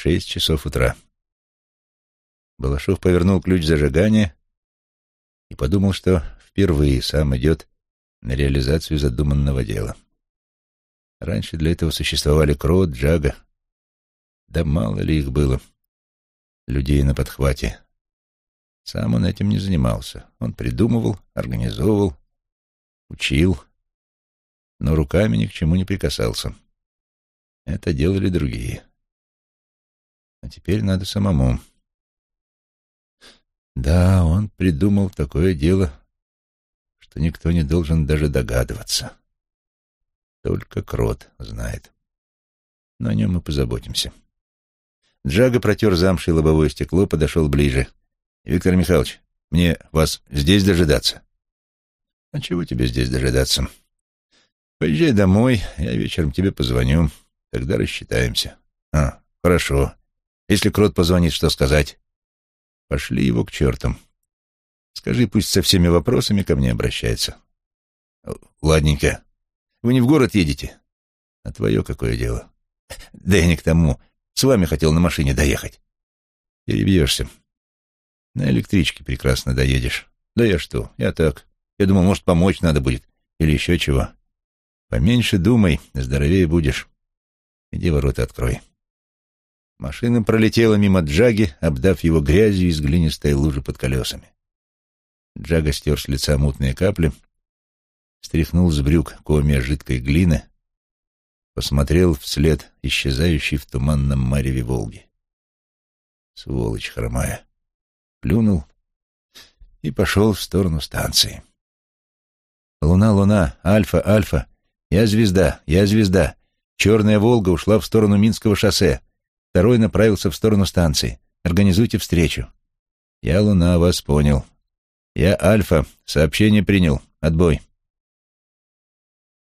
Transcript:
Шесть часов утра. Балашов повернул ключ зажигания и подумал, что впервые сам идет на реализацию задуманного дела. Раньше для этого существовали Крот, Джага. Да мало ли их было, людей на подхвате. Сам он этим не занимался. Он придумывал, организовывал, учил, но руками ни к чему не прикасался. Это делали другие. А теперь надо самому. Да, он придумал такое дело, что никто не должен даже догадываться. Только Крот знает. Но о нем мы позаботимся. Джага протер замшей лобовое стекло, подошел ближе. «Виктор Михайлович, мне вас здесь дожидаться?» «А чего тебе здесь дожидаться? Поезжай домой, я вечером тебе позвоню, тогда рассчитаемся». «А, хорошо. Если Крот позвонит, что сказать?» «Пошли его к чертам. Скажи, пусть со всеми вопросами ко мне обращается». «Ладненько. Вы не в город едете?» «А твое какое дело?» «Да я не к тому. С вами хотел на машине доехать». «Перебьешься. На электричке прекрасно доедешь. Да я что, я так. Я думал, может, помочь надо будет. Или еще чего. Поменьше думай, здоровее будешь. Иди ворота открой. Машина пролетела мимо Джаги, обдав его грязью из глинистой лужи под колесами. Джага стер с лица мутные капли, стряхнул с брюк комья жидкой глины, посмотрел вслед исчезающей в туманном мареве Волги. Сволочь хромая плюнул и пошел в сторону станции. «Луна, луна, альфа, альфа, я звезда, я звезда. Черная «Волга» ушла в сторону Минского шоссе. Второй направился в сторону станции. Организуйте встречу». «Я, луна, вас понял. Я альфа, сообщение принял. Отбой».